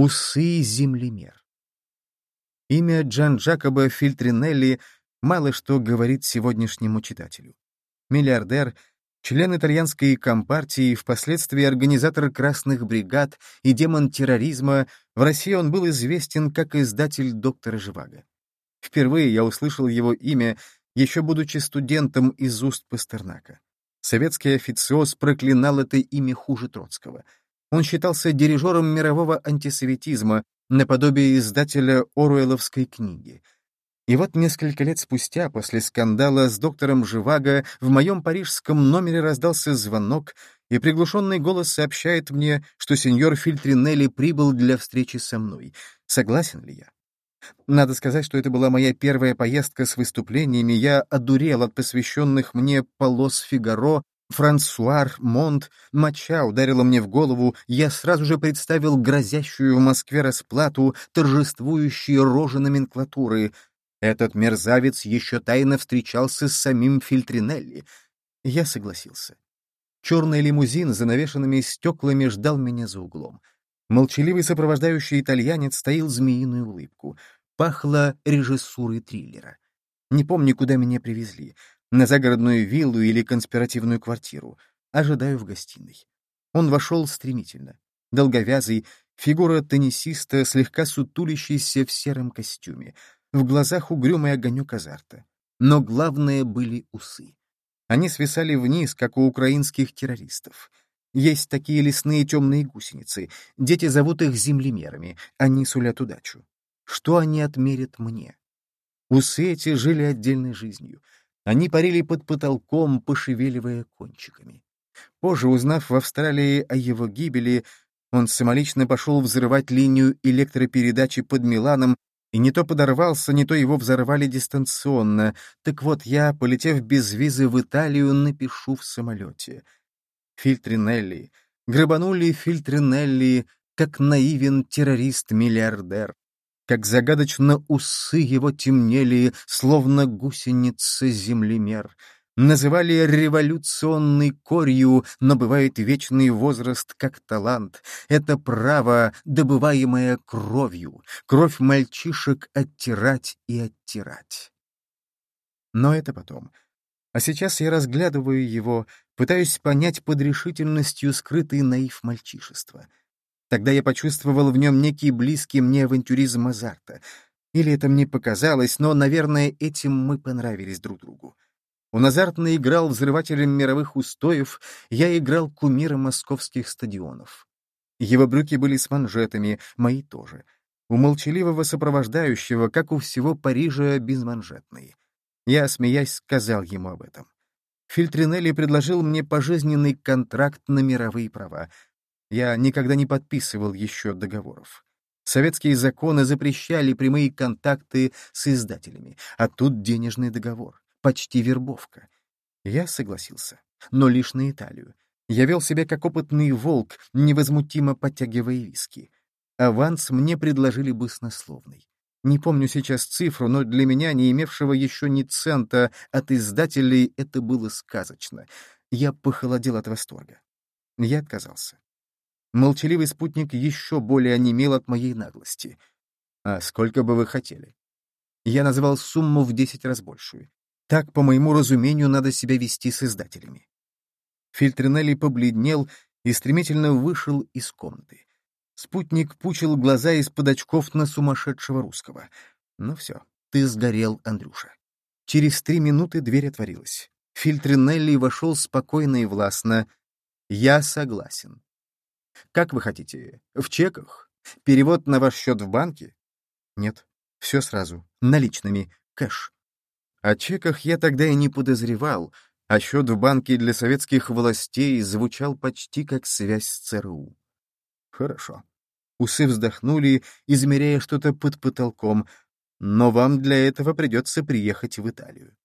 Усы-землемер. Имя Джан Джакоба Фильтринелли мало что говорит сегодняшнему читателю. Миллиардер, член итальянской компартии, впоследствии организатор красных бригад и демон терроризма, в России он был известен как издатель доктора Живаго. Впервые я услышал его имя, еще будучи студентом из уст Пастернака. Советский официоз проклинал это имя хуже Троцкого — он считался дирижером мирового антисоветизма, наподобие издателя Оруэлловской книги. И вот несколько лет спустя, после скандала с доктором Живаго, в моем парижском номере раздался звонок, и приглушенный голос сообщает мне, что сеньор Фильтринелли прибыл для встречи со мной. Согласен ли я? Надо сказать, что это была моя первая поездка с выступлениями, я одурел от посвященных мне полос Фигаро Франсуар, Монт, моча ударила мне в голову, я сразу же представил грозящую в Москве расплату, торжествующие рожи номенклатуры. Этот мерзавец еще тайно встречался с самим Фильтринелли. Я согласился. Черный лимузин за навешанными стеклами ждал меня за углом. Молчаливый сопровождающий итальянец стоил змеиную улыбку. Пахло режиссурой триллера. Не помню, куда меня привезли на загородную виллу или конспиративную квартиру. Ожидаю в гостиной. Он вошел стремительно. Долговязый, фигура теннисиста, слегка сутулящийся в сером костюме. В глазах угрюмый огонек азарта. Но главное были усы. Они свисали вниз, как у украинских террористов. Есть такие лесные темные гусеницы. Дети зовут их землемерами. Они сулят удачу. Что они отмерят мне? Усы эти жили отдельной жизнью. Они парили под потолком, пошевеливая кончиками. Позже, узнав в Австралии о его гибели, он самолично пошел взрывать линию электропередачи под Миланом, и не то подорвался, не то его взорвали дистанционно. Так вот, я, полетев без визы в Италию, напишу в самолете. Фильтринелли. Грабанули Фильтринелли, как наивен террорист-миллиардер как загадочно усы его темнели, словно гусеница землемер. Называли революционной корью, но бывает вечный возраст как талант. Это право, добываемое кровью, кровь мальчишек оттирать и оттирать. Но это потом. А сейчас я разглядываю его, пытаюсь понять под решительностью скрытый наив мальчишества — Тогда я почувствовал в нем некий близкий мне авантюризм азарта. Или это мне показалось, но, наверное, этим мы понравились друг другу. Он азартно играл взрывателем мировых устоев, я играл кумира московских стадионов. Его брюки были с манжетами, мои тоже. У молчаливого сопровождающего, как у всего Парижа, безманжетные. Я, смеясь, сказал ему об этом. Фильтринелли предложил мне пожизненный контракт на мировые права — я никогда не подписывал еще договоров. Советские законы запрещали прямые контакты с издателями, а тут денежный договор, почти вербовка. Я согласился, но лишь на Италию. Я вел себя как опытный волк, невозмутимо подтягивая виски. Аванс мне предложили баснословный. Не помню сейчас цифру, но для меня, не имевшего еще ни цента от издателей, это было сказочно. Я похолодел от восторга. Я отказался. Молчаливый спутник еще более онемел от моей наглости. «А сколько бы вы хотели?» Я назвал сумму в десять раз большую. Так, по моему разумению, надо себя вести с издателями. Фильтринелли побледнел и стремительно вышел из комнаты. Спутник пучил глаза из-под очков на сумасшедшего русского. Ну все, ты сгорел, Андрюша. Через три минуты дверь отворилась. Фильтринелли вошел спокойно и властно. «Я согласен. Как вы хотите? В чеках? Перевод на ваш счет в банке? Нет, все сразу, наличными, кэш. О чеках я тогда и не подозревал, а счет в банке для советских властей звучал почти как связь с ЦРУ. Хорошо. Усы вздохнули, измеряя что-то под потолком, но вам для этого придется приехать в Италию.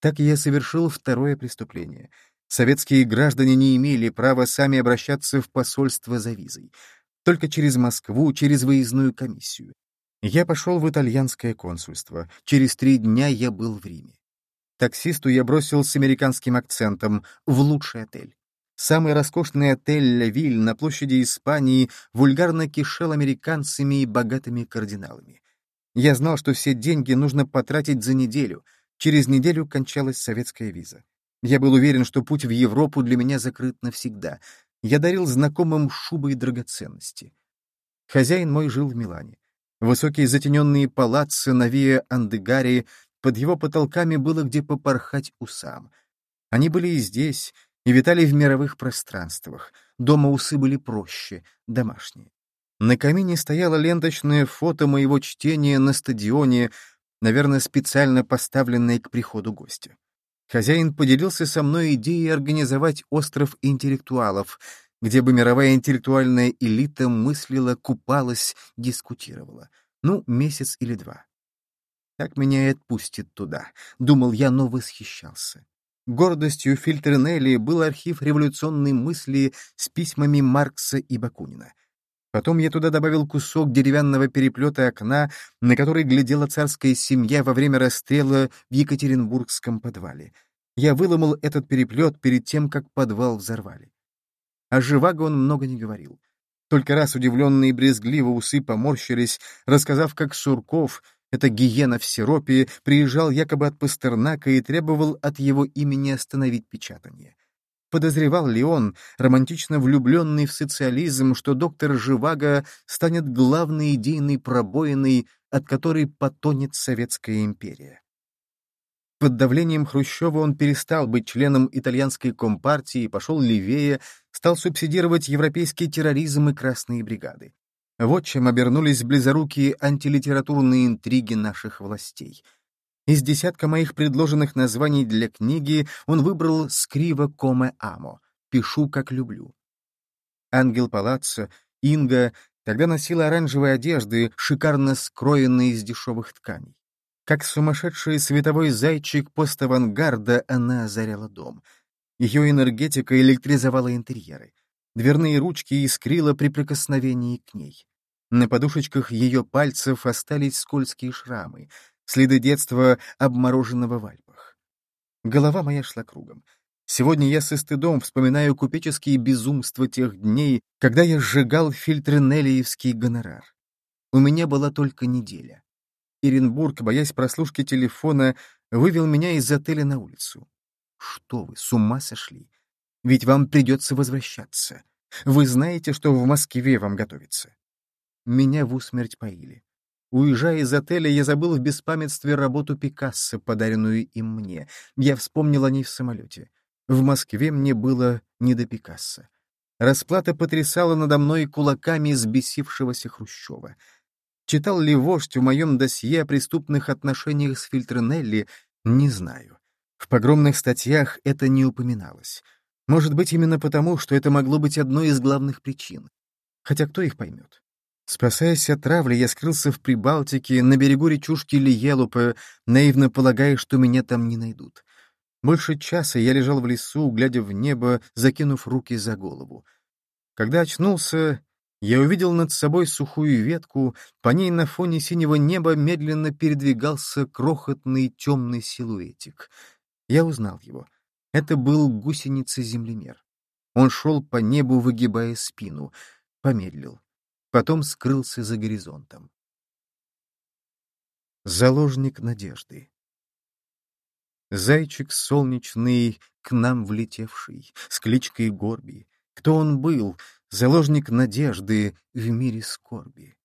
Так я совершил второе преступление — Советские граждане не имели права сами обращаться в посольство за визой. Только через Москву, через выездную комиссию. Я пошел в итальянское консульство. Через три дня я был в Риме. Таксисту я бросил с американским акцентом в лучший отель. Самый роскошный отель «Ля Виль» на площади Испании вульгарно кишел американцами и богатыми кардиналами. Я знал, что все деньги нужно потратить за неделю. Через неделю кончалась советская виза. Я был уверен, что путь в Европу для меня закрыт навсегда. Я дарил знакомым шубы и драгоценности. Хозяин мой жил в Милане. Высокие затененные палацы на Виа Андегари, под его потолками было где попорхать усам. Они были и здесь, и витали в мировых пространствах. Дома усы были проще, домашние. На камине стояло ленточное фото моего чтения на стадионе, наверное, специально поставленное к приходу гостя. Хозяин поделился со мной идеей организовать остров интеллектуалов, где бы мировая интеллектуальная элита мыслила, купалась, дискутировала. Ну, месяц или два. Так меня и отпустит туда, думал я, но восхищался. Гордостью Фильтренелли был архив революционной мысли с письмами Маркса и Бакунина. Потом я туда добавил кусок деревянного переплета окна, на который глядела царская семья во время расстрела в Екатеринбургском подвале. Я выломал этот переплет перед тем, как подвал взорвали. О Живаго он много не говорил. Только раз удивленные и брезгливо усы поморщились, рассказав, как Сурков — эта гиена в сиропе приезжал якобы от Пастернака и требовал от его имени остановить печатание. Подозревал ли он, романтично влюбленный в социализм, что доктор Живаго станет главной идейной пробоиной, от которой потонет Советская империя? Под давлением Хрущева он перестал быть членом итальянской компартии пошел левее, стал субсидировать европейский терроризм и красные бригады. Вот чем обернулись близорукие антилитературные интриги наших властей. Из десятка моих предложенных названий для книги он выбрал «Скриво коме амо» — «Пишу, как люблю». Ангел Палаццо, Инга тогда носила оранжевые одежды, шикарно скроенные из дешевых тканей. Как сумасшедший световой зайчик пост-авангарда она озаряла дом. Ее энергетика электризовала интерьеры. Дверные ручки искрила при прикосновении к ней. На подушечках ее пальцев остались скользкие шрамы, следы детства, обмороженного в Альпах. Голова моя шла кругом. Сегодня я со стыдом вспоминаю купеческие безумства тех дней, когда я сжигал фильтры Неллиевский гонорар. У меня была только неделя. Иренбург, боясь прослушки телефона, вывел меня из отеля на улицу. Что вы, с ума сошли? Ведь вам придется возвращаться. Вы знаете, что в Москве вам готовится. Меня в усмерть поили. Уезжая из отеля, я забыл в беспамятстве работу Пикассо, подаренную им мне. Я вспомнил о ней в самолете. В Москве мне было не до Пикассо. Расплата потрясала надо мной кулаками взбесившегося Хрущева. Читал ли вождь в моем досье о преступных отношениях с Фильтренелли, не знаю. В погромных статьях это не упоминалось. Может быть, именно потому, что это могло быть одной из главных причин. Хотя кто их поймет? Спасаясь от травли, я скрылся в Прибалтике, на берегу речушки Лиелупе, наивно полагая, что меня там не найдут. Больше часа я лежал в лесу, глядя в небо, закинув руки за голову. Когда очнулся, я увидел над собой сухую ветку, по ней на фоне синего неба медленно передвигался крохотный темный силуэтик. Я узнал его — это был гусеница-землемер. Он шел по небу, выгибая спину, помедлил. Потом скрылся за горизонтом. Заложник надежды. Зайчик солнечный, к нам влетевший, с кличкой Горби. Кто он был, заложник надежды в мире скорби?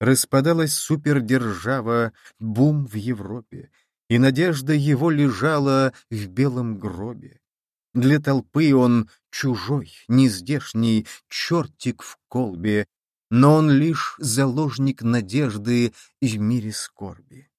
Распадалась супердержава, бум в Европе, и надежда его лежала в белом гробе. Для толпы он чужой, нездешний, чертик в колбе, но он лишь заложник надежды в мире скорби.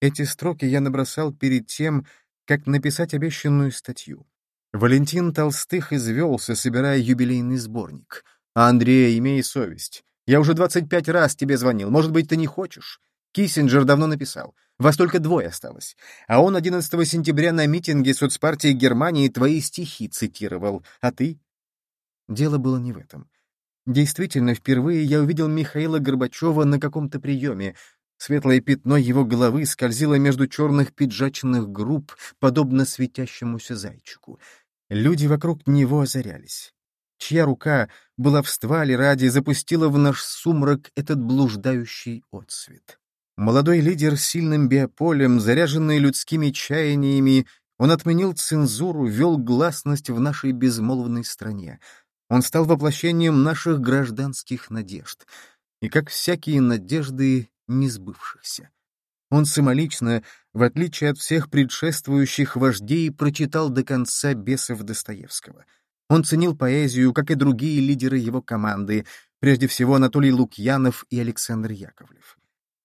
Эти строки я набросал перед тем, как написать обещанную статью. Валентин Толстых извелся, собирая юбилейный сборник. А Андрея, имей совесть. Я уже двадцать пять раз тебе звонил. Может быть, ты не хочешь? Киссинджер давно написал. Вас только двое осталось. А он 11 сентября на митинге соцпартии Германии твои стихи цитировал. А ты? Дело было не в этом. Действительно, впервые я увидел Михаила Горбачева на каком-то приеме. Светлое пятно его головы скользило между черных пиджачных групп, подобно светящемуся зайчику. Люди вокруг него озарялись. Чья рука была в стволе ради запустила в наш сумрак этот блуждающий отсвет. Молодой лидер с сильным биополем, заряженный людскими чаяниями, он отменил цензуру, вел гласность в нашей безмолвной стране. Он стал воплощением наших гражданских надежд. И, как всякие надежды, не сбывшихся. Он самолично, в отличие от всех предшествующих вождей, прочитал до конца бесов Достоевского. Он ценил поэзию, как и другие лидеры его команды, прежде всего Анатолий Лукьянов и Александр Яковлев.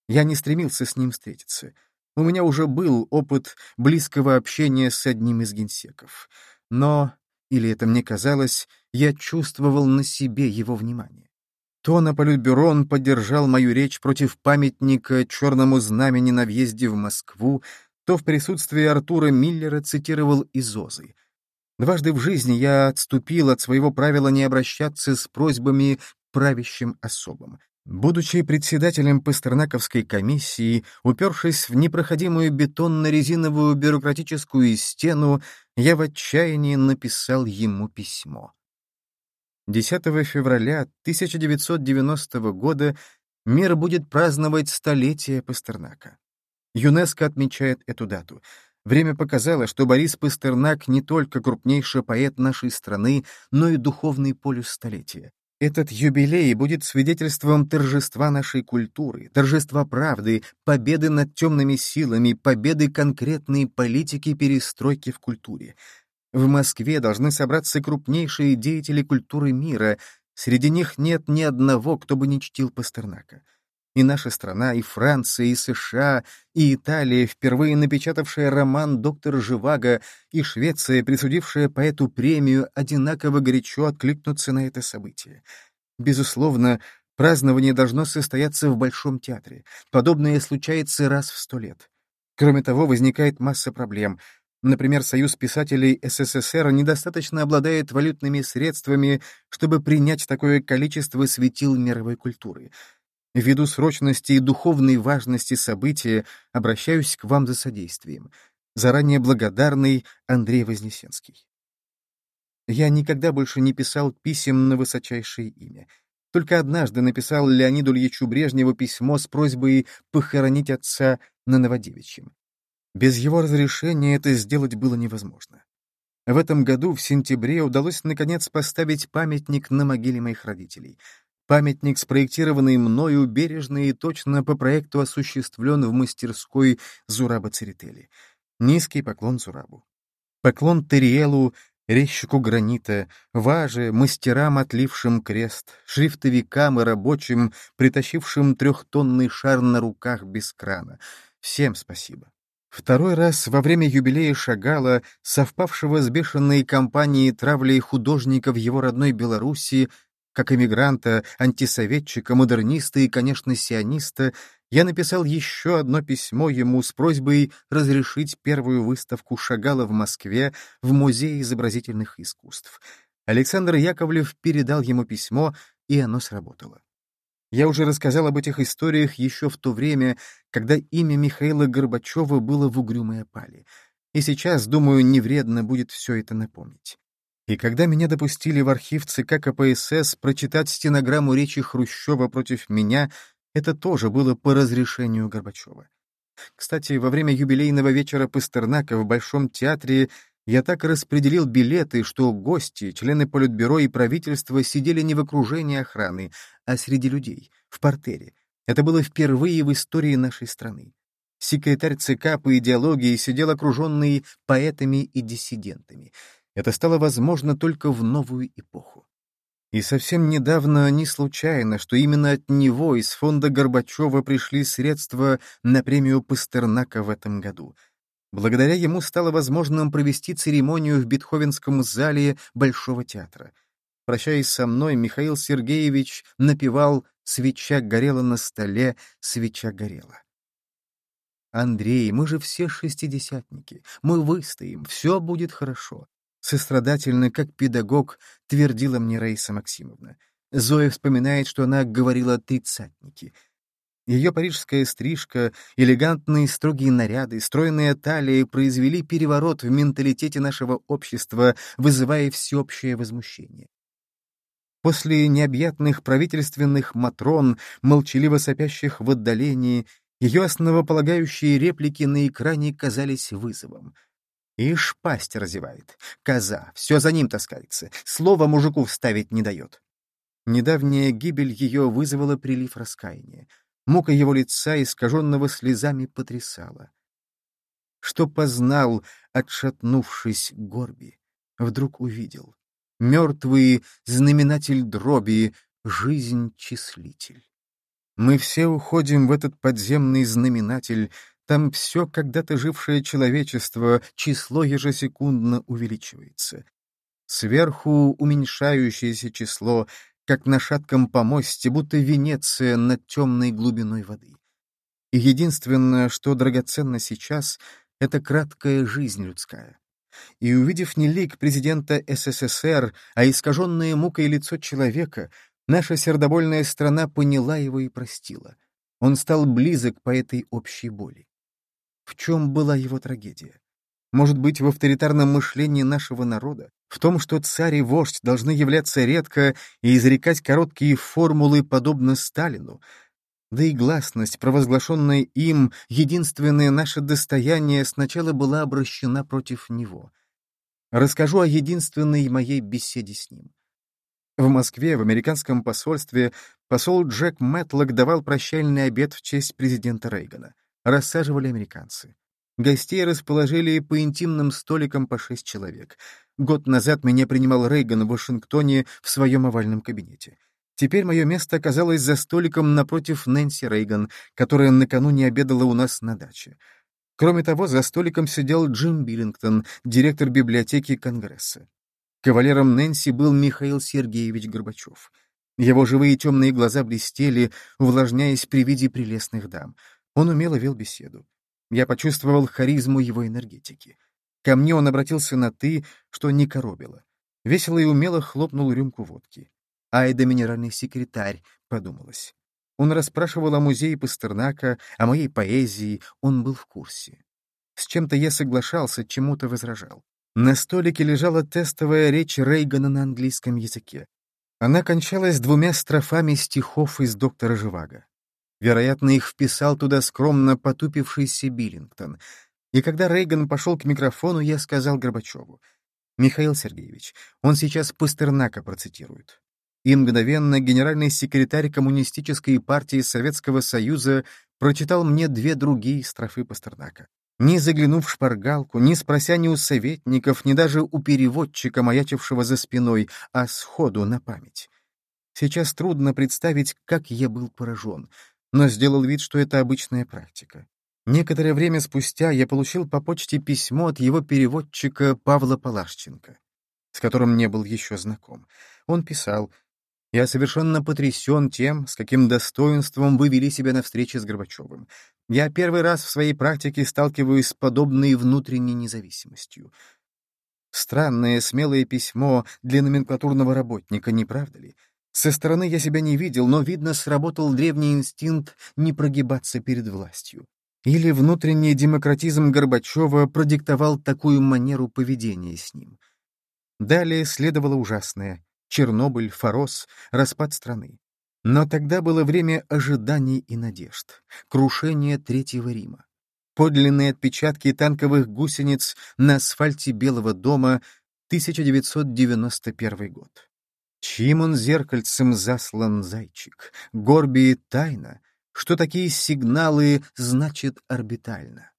Я не стремился с ним встретиться. У меня уже был опыт близкого общения с одним из генсеков. Но, или это мне казалось, я чувствовал на себе его внимание. То на Политбюро он поддержал мою речь против памятника Черному знамени на въезде в Москву, то в присутствии Артура Миллера цитировал Изозы. Дважды в жизни я отступил от своего правила не обращаться с просьбами к правящим особам. Будучи председателем Пастернаковской комиссии, упершись в непроходимую бетонно-резиновую бюрократическую стену, я в отчаянии написал ему письмо. 10 февраля 1990 года мир будет праздновать столетие Пастернака. ЮНЕСКО отмечает эту дату. Время показало, что Борис Пастернак не только крупнейший поэт нашей страны, но и духовный полюс столетия. Этот юбилей будет свидетельством торжества нашей культуры, торжества правды, победы над темными силами, победы конкретной политики перестройки в культуре. В Москве должны собраться крупнейшие деятели культуры мира. Среди них нет ни одного, кто бы не чтил Пастернака. И наша страна, и Франция, и США, и Италия, впервые напечатавшая роман «Доктор Живаго», и Швеция, присудившая поэту премию, одинаково горячо откликнутся на это событие. Безусловно, празднование должно состояться в Большом театре. Подобное случается раз в сто лет. Кроме того, возникает масса проблем — Например, Союз писателей СССР недостаточно обладает валютными средствами, чтобы принять такое количество светил мировой культуры. Ввиду срочности и духовной важности события обращаюсь к вам за содействием. Заранее благодарный Андрей Вознесенский. Я никогда больше не писал писем на высочайшее имя. Только однажды написал Леониду Ильичу Брежневу письмо с просьбой похоронить отца на Новодевичьем. Без его разрешения это сделать было невозможно. В этом году, в сентябре, удалось наконец поставить памятник на могиле моих родителей. Памятник, спроектированный мною бережно и точно по проекту осуществлен в мастерской Зураба Церетели. Низкий поклон Зурабу. Поклон Терриелу, резчику гранита, важе, мастерам, отлившим крест, шрифтовикам и рабочим, притащившим трехтонный шар на руках без крана. Всем спасибо. Второй раз во время юбилея Шагала, совпавшего с бешеной кампанией травли художников его родной Белоруссии, как эмигранта, антисоветчика, модерниста и, конечно, сиониста, я написал еще одно письмо ему с просьбой разрешить первую выставку Шагала в Москве в Музее изобразительных искусств. Александр Яковлев передал ему письмо, и оно сработало. Я уже рассказал об этих историях еще в то время, когда имя Михаила Горбачева было в угрюмой опале. И сейчас, думаю, не вредно будет все это напомнить. И когда меня допустили в архив ЦК КПСС прочитать стенограмму речи Хрущева против меня, это тоже было по разрешению Горбачева. Кстати, во время юбилейного вечера Пастернака в Большом театре я так распределил билеты, что гости, члены Политбюро и правительства сидели не в окружении охраны, а среди людей, в портере. Это было впервые в истории нашей страны. Секретарь ЦК по идеологии сидел окруженный поэтами и диссидентами. Это стало возможно только в новую эпоху. И совсем недавно не случайно, что именно от него из фонда Горбачева пришли средства на премию Пастернака в этом году — Благодаря ему стало возможным провести церемонию в Бетховенском зале Большого театра. Прощаясь со мной, Михаил Сергеевич напевал «Свеча горела на столе, свеча горела». «Андрей, мы же все шестидесятники, мы выстоим, все будет хорошо», сострадательно, как педагог, твердила мне Раиса Максимовна. Зоя вспоминает, что она говорила тридцатники. Ее парижская стрижка, элегантные строгие наряды, стройная талия произвели переворот в менталитете нашего общества, вызывая всеобщее возмущение. После необъятных правительственных матрон, молчаливо сопящих в отдалении, ее основополагающие реплики на экране казались вызовом. Ишь, пасть разевает. Коза, все за ним таскается, слово мужику вставить не дает. Недавняя гибель ее вызвала прилив раскаяния. Мука его лица, искаженного слезами, потрясала. Что познал, отшатнувшись Горби, вдруг увидел. Мертвый знаменатель дроби, жизнь-числитель. Мы все уходим в этот подземный знаменатель, там все когда-то жившее человечество, число ежесекундно увеличивается. Сверху уменьшающееся число, как на шатком помосте, будто Венеция над темной глубиной воды. И единственное, что драгоценно сейчас, — это краткая жизнь людская. И увидев не лик президента СССР, а искаженное мукой лицо человека, наша сердобольная страна поняла его и простила. Он стал близок по этой общей боли. В чем была его трагедия? Может быть, в авторитарном мышлении нашего народа? В том, что царь и вождь должны являться редко и изрекать короткие формулы, подобно Сталину? Да и гласность, провозглашенная им, единственное наше достояние, сначала была обращена против него. Расскажу о единственной моей беседе с ним. В Москве, в американском посольстве, посол Джек Мэтлок давал прощальный обед в честь президента Рейгана. Рассаживали американцы. Гостей расположили по интимным столикам по шесть человек. Год назад меня принимал Рейган в Вашингтоне в своем овальном кабинете. Теперь мое место оказалось за столиком напротив Нэнси Рейган, которая накануне обедала у нас на даче. Кроме того, за столиком сидел Джим Биллингтон, директор библиотеки Конгресса. Кавалером Нэнси был Михаил Сергеевич Горбачев. Его живые темные глаза блестели, увлажняясь при виде прелестных дам. Он умело вел беседу. Я почувствовал харизму его энергетики. Ко мне он обратился на «ты», что не коробило. Весело и умело хлопнул рюмку водки. «Ай да минеральный секретарь», — подумалось. Он расспрашивал о музее Пастернака, о моей поэзии, он был в курсе. С чем-то я соглашался, чему-то возражал. На столике лежала тестовая речь Рейгана на английском языке. Она кончалась двумя строфами стихов из «Доктора Живаго». Вероятно, их вписал туда скромно потупившийся Биллингтон. И когда Рейган пошел к микрофону, я сказал Горбачеву, «Михаил Сергеевич, он сейчас Пастернака процитирует». И мгновенно генеральный секретарь Коммунистической партии Советского Союза прочитал мне две другие строфы Пастернака. Не заглянув в шпаргалку, не спрося ни у советников, ни даже у переводчика, маячившего за спиной, а сходу на память. Сейчас трудно представить, как я был поражен, но сделал вид, что это обычная практика. Некоторое время спустя я получил по почте письмо от его переводчика Павла Палашченко, с которым не был еще знаком. Он писал, «Я совершенно потрясен тем, с каким достоинством вы вели себя на встрече с Горбачевым. Я первый раз в своей практике сталкиваюсь с подобной внутренней независимостью. Странное, смелое письмо для номенклатурного работника, не правда ли? Со стороны я себя не видел, но, видно, сработал древний инстинкт не прогибаться перед властью. Или внутренний демократизм Горбачева продиктовал такую манеру поведения с ним. Далее следовало ужасное — Чернобыль, Форос, распад страны. Но тогда было время ожиданий и надежд, крушения Третьего Рима. Подлинные отпечатки танковых гусениц на асфальте Белого дома, 1991 год. Чьим он зеркальцем заслан зайчик? Горби тайна, что такие сигналы значит орбитально.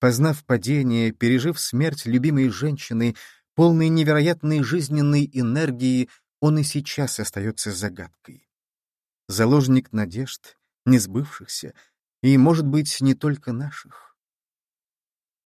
Познав падение, пережив смерть любимой женщины, полной невероятной жизненной энергии, он и сейчас остается загадкой. Заложник надежд, не сбывшихся, и, может быть, не только наших.